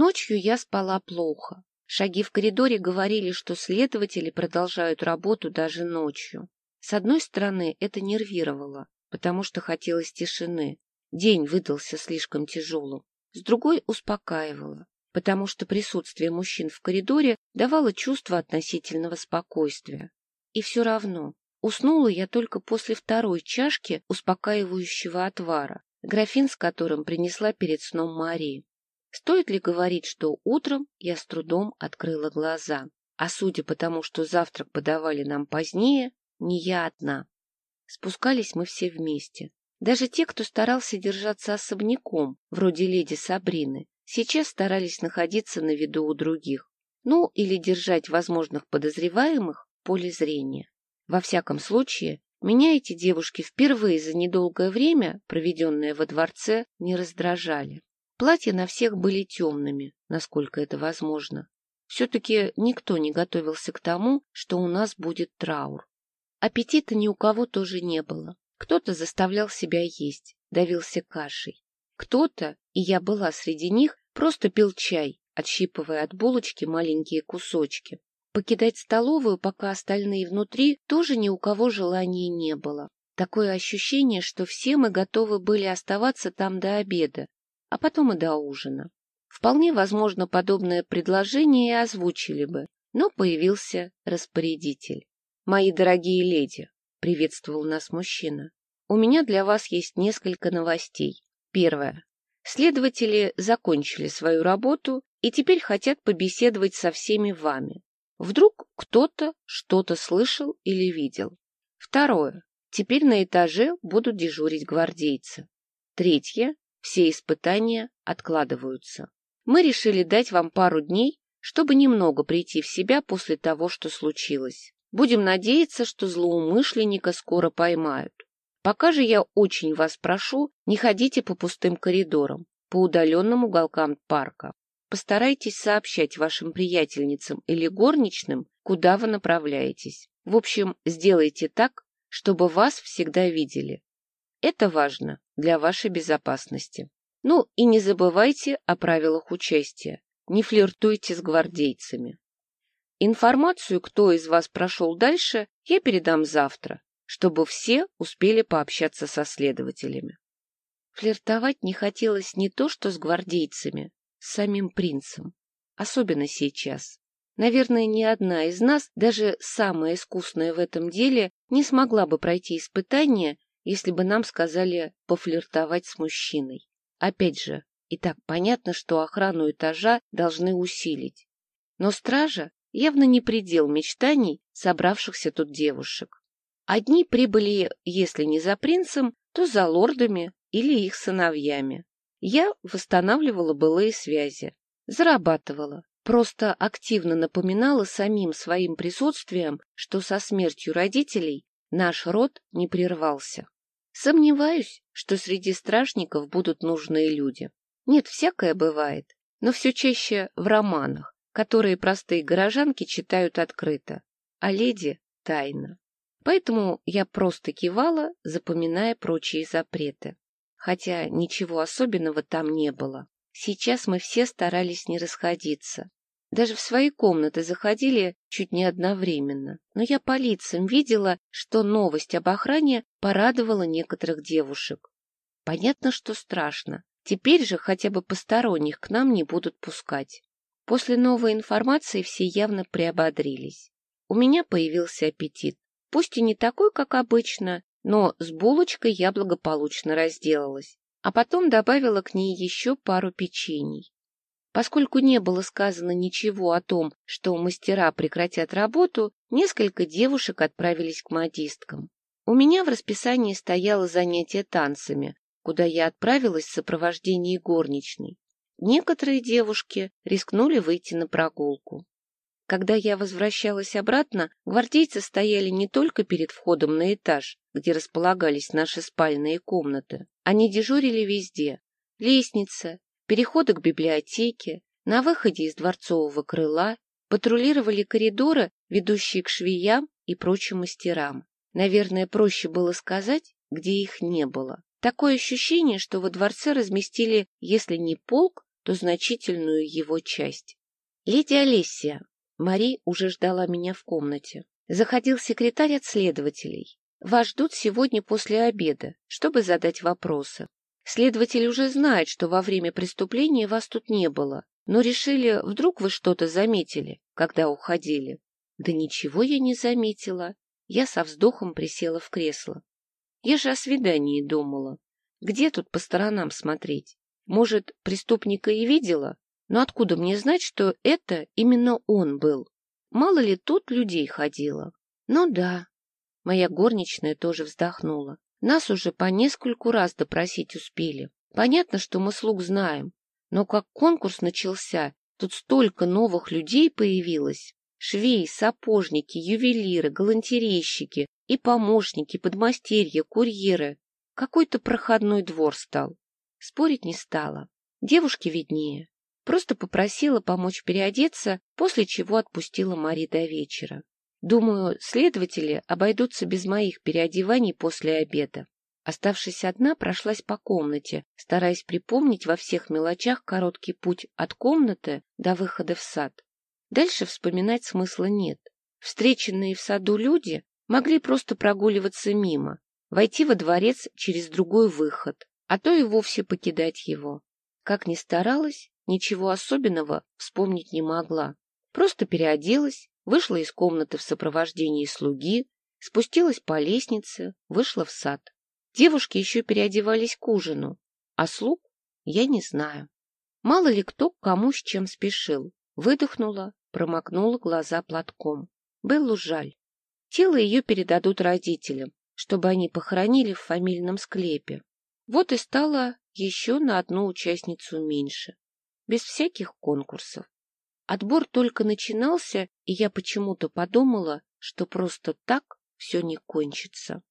Ночью я спала плохо. Шаги в коридоре говорили, что следователи продолжают работу даже ночью. С одной стороны, это нервировало, потому что хотелось тишины. День выдался слишком тяжелым. С другой успокаивало, потому что присутствие мужчин в коридоре давало чувство относительного спокойствия. И все равно уснула я только после второй чашки успокаивающего отвара, графин с которым принесла перед сном Марии. Стоит ли говорить, что утром я с трудом открыла глаза, а судя по тому, что завтрак подавали нам позднее, не я одна. Спускались мы все вместе. Даже те, кто старался держаться особняком, вроде леди Сабрины, сейчас старались находиться на виду у других. Ну, или держать возможных подозреваемых в поле зрения. Во всяком случае, меня эти девушки впервые за недолгое время, проведенное во дворце, не раздражали. Платья на всех были темными, насколько это возможно. Все-таки никто не готовился к тому, что у нас будет траур. Аппетита ни у кого тоже не было. Кто-то заставлял себя есть, давился кашей. Кто-то, и я была среди них, просто пил чай, отщипывая от булочки маленькие кусочки. Покидать столовую, пока остальные внутри, тоже ни у кого желания не было. Такое ощущение, что все мы готовы были оставаться там до обеда, а потом и до ужина. Вполне возможно, подобное предложение и озвучили бы, но появился распорядитель. «Мои дорогие леди», — приветствовал нас мужчина, — «у меня для вас есть несколько новостей. Первое. Следователи закончили свою работу и теперь хотят побеседовать со всеми вами. Вдруг кто-то что-то слышал или видел. Второе. Теперь на этаже будут дежурить гвардейцы. Третье. Все испытания откладываются. Мы решили дать вам пару дней, чтобы немного прийти в себя после того, что случилось. Будем надеяться, что злоумышленника скоро поймают. Пока же я очень вас прошу, не ходите по пустым коридорам, по удаленным уголкам парка. Постарайтесь сообщать вашим приятельницам или горничным, куда вы направляетесь. В общем, сделайте так, чтобы вас всегда видели. Это важно для вашей безопасности. Ну и не забывайте о правилах участия. Не флиртуйте с гвардейцами. Информацию, кто из вас прошел дальше, я передам завтра, чтобы все успели пообщаться со следователями. Флиртовать не хотелось не то что с гвардейцами, с самим принцем. Особенно сейчас. Наверное, ни одна из нас, даже самая искусная в этом деле, не смогла бы пройти испытание, если бы нам сказали пофлиртовать с мужчиной. Опять же, и так понятно, что охрану этажа должны усилить. Но стража явно не предел мечтаний собравшихся тут девушек. Одни прибыли, если не за принцем, то за лордами или их сыновьями. Я восстанавливала былые связи, зарабатывала, просто активно напоминала самим своим присутствием, что со смертью родителей наш род не прервался. Сомневаюсь, что среди стражников будут нужные люди. Нет, всякое бывает, но все чаще в романах, которые простые горожанки читают открыто, а леди — тайно. Поэтому я просто кивала, запоминая прочие запреты. Хотя ничего особенного там не было. Сейчас мы все старались не расходиться. Даже в свои комнаты заходили чуть не одновременно. Но я по лицам видела, что новость об охране порадовала некоторых девушек. Понятно, что страшно. Теперь же хотя бы посторонних к нам не будут пускать. После новой информации все явно приободрились. У меня появился аппетит. Пусть и не такой, как обычно, но с булочкой я благополучно разделалась, а потом добавила к ней еще пару печений. Поскольку не было сказано ничего о том, что мастера прекратят работу, несколько девушек отправились к модисткам. У меня в расписании стояло занятие танцами, куда я отправилась в сопровождении горничной. Некоторые девушки рискнули выйти на прогулку. Когда я возвращалась обратно, гвардейцы стояли не только перед входом на этаж, где располагались наши спальные комнаты. Они дежурили везде. Лестница, переходы к библиотеке, на выходе из дворцового крыла, патрулировали коридоры, ведущие к швеям и прочим мастерам. Наверное, проще было сказать, где их не было. Такое ощущение, что во дворце разместили, если не полк, то значительную его часть. «Леди Олесия!» Мари уже ждала меня в комнате. Заходил секретарь от следователей. Вас ждут сегодня после обеда, чтобы задать вопросы. Следователь уже знает, что во время преступления вас тут не было, но решили, вдруг вы что-то заметили, когда уходили. Да ничего я не заметила. Я со вздохом присела в кресло. Я же о свидании думала. Где тут по сторонам смотреть? Может, преступника и видела? Но откуда мне знать, что это именно он был? Мало ли тут людей ходило. Ну да. Моя горничная тоже вздохнула. Нас уже по нескольку раз допросить успели. Понятно, что мы слуг знаем, но как конкурс начался, тут столько новых людей появилось. Швеи, сапожники, ювелиры, галантерейщики и помощники, подмастерья, курьеры. Какой-то проходной двор стал. Спорить не стала. Девушке виднее. Просто попросила помочь переодеться, после чего отпустила Мари до вечера. Думаю, следователи обойдутся без моих переодеваний после обеда. Оставшись одна, прошлась по комнате, стараясь припомнить во всех мелочах короткий путь от комнаты до выхода в сад. Дальше вспоминать смысла нет. Встреченные в саду люди могли просто прогуливаться мимо, войти во дворец через другой выход, а то и вовсе покидать его. Как ни старалась, ничего особенного вспомнить не могла. Просто переоделась, вышла из комнаты в сопровождении слуги, спустилась по лестнице, вышла в сад. Девушки еще переодевались к ужину, а слуг я не знаю. Мало ли кто к кому с чем спешил. Выдохнула, промокнула глаза платком. Беллу жаль. Тело ее передадут родителям, чтобы они похоронили в фамильном склепе. Вот и стало еще на одну участницу меньше. Без всяких конкурсов. Отбор только начинался, и я почему-то подумала, что просто так все не кончится.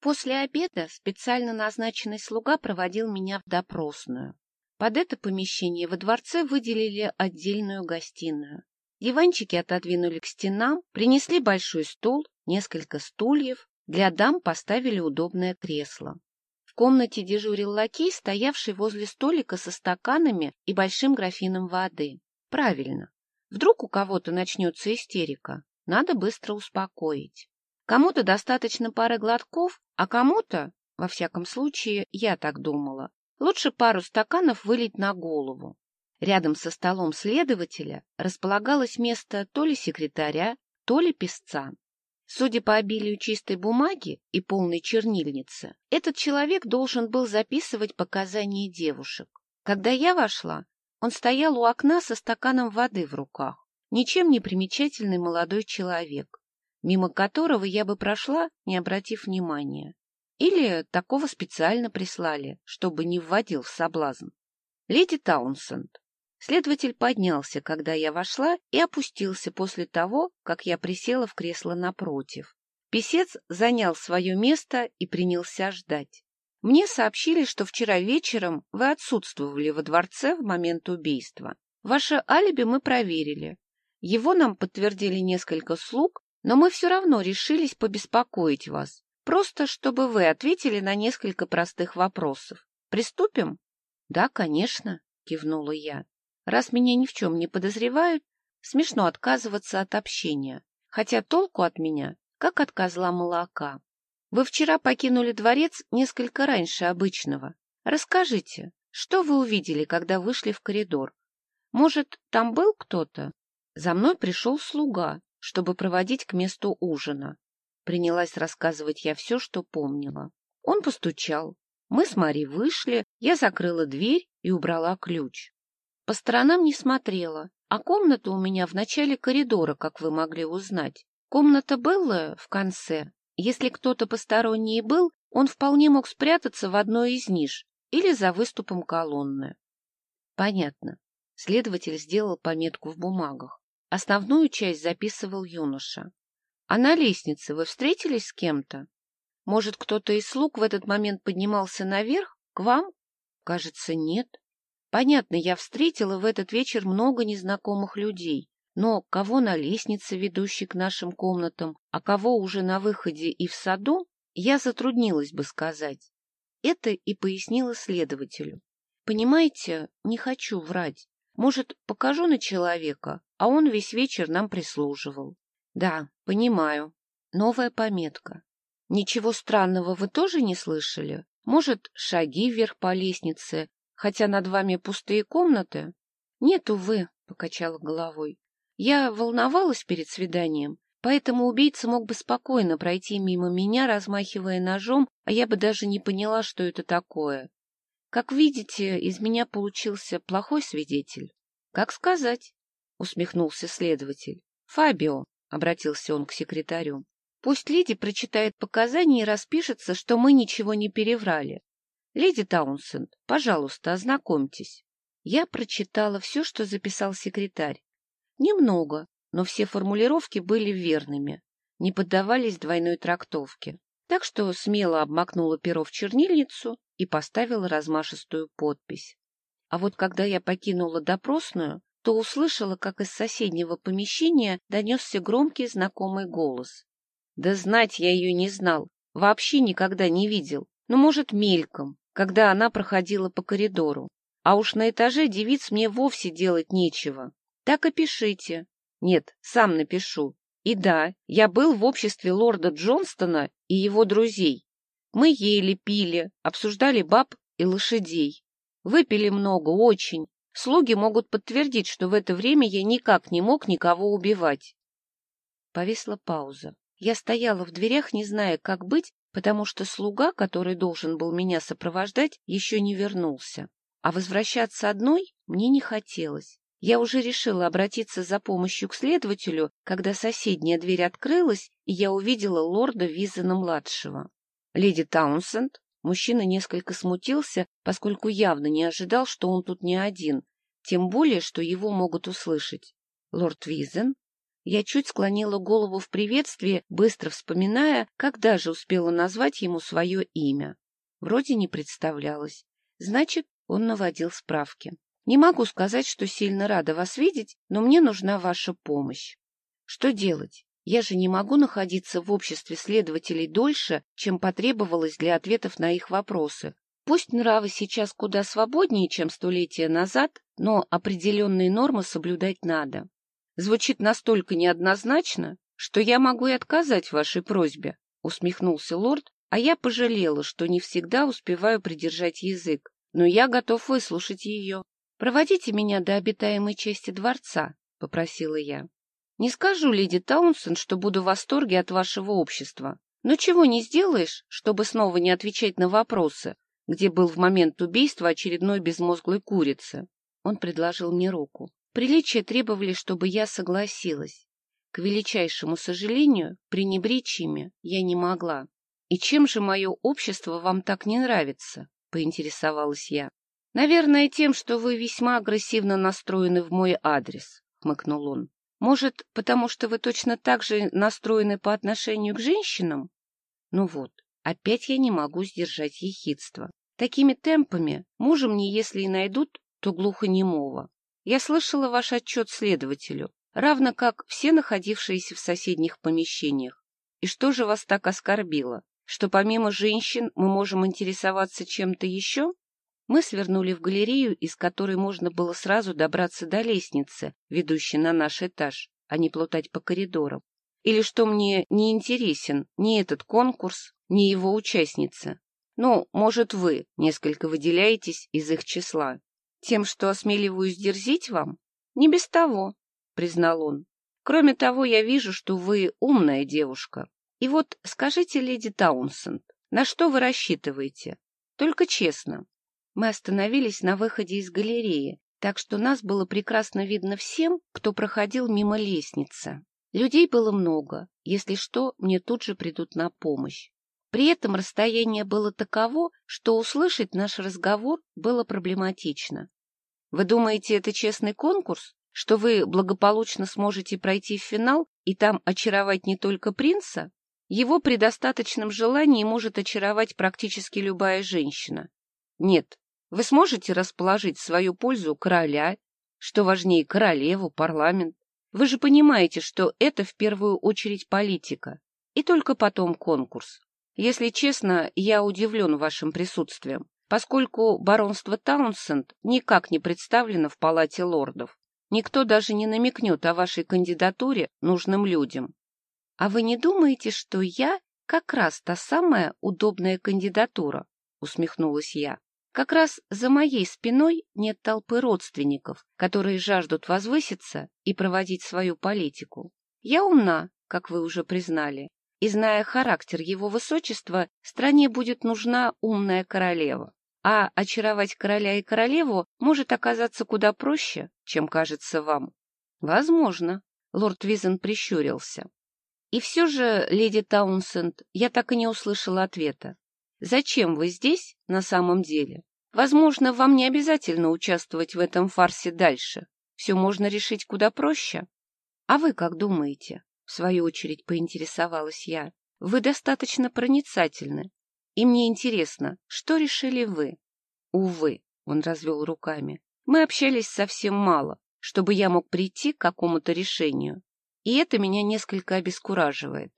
После обеда специально назначенный слуга проводил меня в допросную. Под это помещение во дворце выделили отдельную гостиную. Диванчики отодвинули к стенам, принесли большой стол, несколько стульев, для дам поставили удобное кресло. В комнате дежурил лакей, стоявший возле столика со стаканами и большим графином воды. Правильно. Вдруг у кого-то начнется истерика. Надо быстро успокоить. Кому-то достаточно пары глотков, а кому-то, во всяком случае, я так думала, лучше пару стаканов вылить на голову. Рядом со столом следователя располагалось место то ли секретаря, то ли писца. Судя по обилию чистой бумаги и полной чернильницы, этот человек должен был записывать показания девушек. Когда я вошла, он стоял у окна со стаканом воды в руках. Ничем не примечательный молодой человек, мимо которого я бы прошла, не обратив внимания. Или такого специально прислали, чтобы не вводил в соблазн. Леди Таунсенд. Следователь поднялся, когда я вошла, и опустился после того, как я присела в кресло напротив. Песец занял свое место и принялся ждать. Мне сообщили, что вчера вечером вы отсутствовали во дворце в момент убийства. Ваше алиби мы проверили. Его нам подтвердили несколько слуг, но мы все равно решились побеспокоить вас, просто чтобы вы ответили на несколько простых вопросов. Приступим? — Да, конечно, — кивнула я. Раз меня ни в чем не подозревают, смешно отказываться от общения, хотя толку от меня, как от козла молока. Вы вчера покинули дворец несколько раньше обычного. Расскажите, что вы увидели, когда вышли в коридор? Может, там был кто-то? За мной пришел слуга, чтобы проводить к месту ужина. Принялась рассказывать я все, что помнила. Он постучал. Мы с Мари вышли, я закрыла дверь и убрала ключ. По сторонам не смотрела, а комната у меня в начале коридора, как вы могли узнать. Комната была в конце, если кто-то посторонний был, он вполне мог спрятаться в одной из ниш или за выступом колонны. Понятно. Следователь сделал пометку в бумагах. Основную часть записывал юноша. А на лестнице вы встретились с кем-то? Может, кто-то из слуг в этот момент поднимался наверх, к вам? Кажется, нет. Понятно, я встретила в этот вечер много незнакомых людей, но кого на лестнице, ведущей к нашим комнатам, а кого уже на выходе и в саду, я затруднилась бы сказать. Это и пояснила следователю. Понимаете, не хочу врать. Может, покажу на человека, а он весь вечер нам прислуживал. Да, понимаю. Новая пометка. Ничего странного вы тоже не слышали? Может, шаги вверх по лестнице, хотя над вами пустые комнаты? Нет, увы, покачала головой. Я волновалась перед свиданием, поэтому убийца мог бы спокойно пройти мимо меня, размахивая ножом, а я бы даже не поняла, что это такое. Как видите, из меня получился плохой свидетель. Как сказать? усмехнулся следователь. Фабио, обратился он к секретарю. Пусть леди прочитает показания и распишется, что мы ничего не переврали. Леди Таунсенд, пожалуйста, ознакомьтесь. Я прочитала все, что записал секретарь. Немного, но все формулировки были верными, не поддавались двойной трактовке. Так что смело обмакнула перо в чернильницу и поставила размашистую подпись. А вот когда я покинула допросную, то услышала, как из соседнего помещения донесся громкий знакомый голос. Да знать я ее не знал, вообще никогда не видел, но, может, мельком, когда она проходила по коридору. А уж на этаже девиц мне вовсе делать нечего. Так и пишите. Нет, сам напишу. И да, я был в обществе лорда Джонстона и его друзей. Мы ели, пили, обсуждали баб и лошадей. Выпили много, очень. Слуги могут подтвердить, что в это время я никак не мог никого убивать. Повисла пауза. Я стояла в дверях, не зная, как быть, потому что слуга, который должен был меня сопровождать, еще не вернулся. А возвращаться одной мне не хотелось. Я уже решила обратиться за помощью к следователю, когда соседняя дверь открылась, и я увидела лорда Визена-младшего. Леди Таунсенд, мужчина несколько смутился, поскольку явно не ожидал, что он тут не один, тем более, что его могут услышать. Лорд Визен я чуть склонила голову в приветствии, быстро вспоминая, когда же успела назвать ему свое имя. Вроде не представлялась. Значит, он наводил справки. Не могу сказать, что сильно рада вас видеть, но мне нужна ваша помощь. Что делать? Я же не могу находиться в обществе следователей дольше, чем потребовалось для ответов на их вопросы. Пусть нравы сейчас куда свободнее, чем столетия назад, но определенные нормы соблюдать надо звучит настолько неоднозначно, что я могу и отказать вашей просьбе, — усмехнулся лорд, а я пожалела, что не всегда успеваю придержать язык, но я готов выслушать ее. — Проводите меня до обитаемой части дворца, — попросила я. — Не скажу, леди Таунсен, что буду в восторге от вашего общества, но чего не сделаешь, чтобы снова не отвечать на вопросы, где был в момент убийства очередной безмозглой курицы. Он предложил мне руку. Приличия требовали, чтобы я согласилась. К величайшему сожалению, пренебречь ими я не могла. — И чем же мое общество вам так не нравится? — поинтересовалась я. — Наверное, тем, что вы весьма агрессивно настроены в мой адрес, — хмыкнул он. — Может, потому что вы точно так же настроены по отношению к женщинам? Ну вот, опять я не могу сдержать ехидство. Такими темпами мужа мне, если и найдут, то глухонемого. Я слышала ваш отчет следователю, равно как все находившиеся в соседних помещениях. И что же вас так оскорбило? Что помимо женщин мы можем интересоваться чем-то еще? Мы свернули в галерею, из которой можно было сразу добраться до лестницы, ведущей на наш этаж, а не плутать по коридорам. Или что мне не интересен ни этот конкурс, ни его участница. Ну, может, вы несколько выделяетесь из их числа. Тем, что осмеливаюсь дерзить вам? Не без того, признал он. Кроме того, я вижу, что вы умная девушка. И вот скажите, леди Таунсенд, на что вы рассчитываете? Только честно. Мы остановились на выходе из галереи, так что нас было прекрасно видно всем, кто проходил мимо лестницы. Людей было много, если что, мне тут же придут на помощь. При этом расстояние было таково, что услышать наш разговор было проблематично. Вы думаете, это честный конкурс? Что вы благополучно сможете пройти в финал и там очаровать не только принца? Его при достаточном желании может очаровать практически любая женщина. Нет, вы сможете расположить в свою пользу короля, что важнее королеву, парламент. Вы же понимаете, что это в первую очередь политика, и только потом конкурс. Если честно, я удивлен вашим присутствием. поскольку баронство Таунсенд никак не представлено в палате лордов. Никто даже не намекнет о вашей кандидатуре нужным людям. А вы не думаете, что я как раз та самая удобная кандидатура? Усмехнулась я. Как раз за моей спиной нет толпы родственников, которые жаждут возвыситься и проводить свою политику. Я умна, как вы уже признали, и, зная характер его высочества, стране будет нужна умная королева. А очаровать короля и королеву может оказаться куда проще, чем кажется вам. Возможно, лорд Визен прищурился. И все же, леди Таунсенд, я так и не услышала ответа. Зачем вы здесь на самом деле? Возможно, вам не обязательно участвовать в этом фарсе дальше. Все можно решить куда проще. А вы как думаете? В свою очередь поинтересовалась я. Вы достаточно проницательны. И мне интересно, что решили вы? Увы, он развел руками. Мы общались совсем мало, чтобы я мог прийти к какому-то решению. И это меня несколько обескураживает.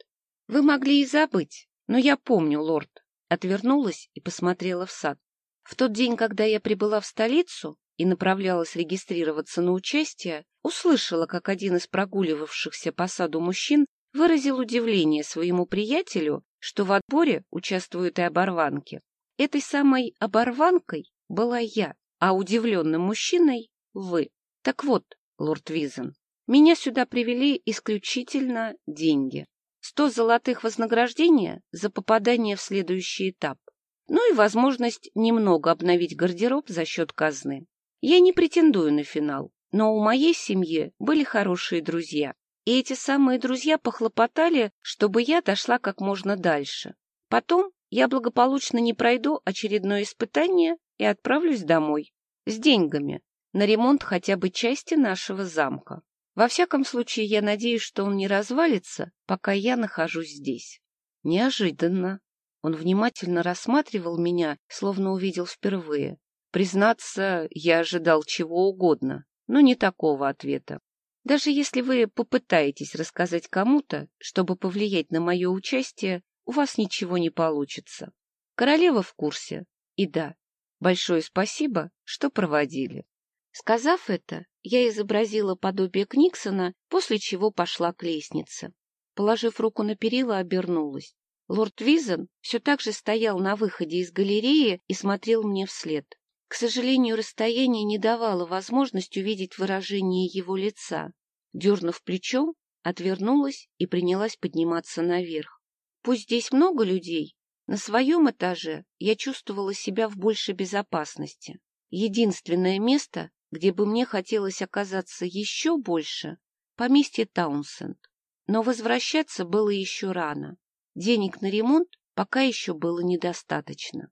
Вы могли и забыть, но я помню, лорд. Отвернулась и посмотрела в сад. В тот день, когда я прибыла в столицу и направлялась регистрироваться на участие, услышала, как один из прогуливавшихся по саду мужчин выразил удивление своему приятелю, что в отборе участвуют и оборванки. Этой самой оборванкой была я, а удивленным мужчиной — вы. Так вот, лорд Визен, меня сюда привели исключительно деньги. Сто золотых вознаграждения за попадание в следующий этап. Ну и возможность немного обновить гардероб за счет казны. Я не претендую на финал, но у моей семьи были хорошие друзья. И эти самые друзья похлопотали, чтобы я дошла как можно дальше. Потом я благополучно не пройду очередное испытание и отправлюсь домой. С деньгами. На ремонт хотя бы части нашего замка. Во всяком случае, я надеюсь, что он не развалится, пока я нахожусь здесь. Неожиданно. Он внимательно рассматривал меня, словно увидел впервые. Признаться, я ожидал чего угодно, но не такого ответа. Даже если вы попытаетесь рассказать кому-то, чтобы повлиять на мое участие, у вас ничего не получится. Королева в курсе. И да, большое спасибо, что проводили. Сказав это, я изобразила подобие Книксона, после чего пошла к лестнице. Положив руку на перила, обернулась. Лорд Визен все так же стоял на выходе из галереи и смотрел мне вслед. К сожалению, расстояние не давало возможность увидеть выражение его лица. Дернув плечом, отвернулась и принялась подниматься наверх. Пусть здесь много людей, на своем этаже я чувствовала себя в большей безопасности. Единственное место, где бы мне хотелось оказаться еще больше, поместье Таунсенд. Но возвращаться было еще рано. Денег на ремонт пока еще было недостаточно.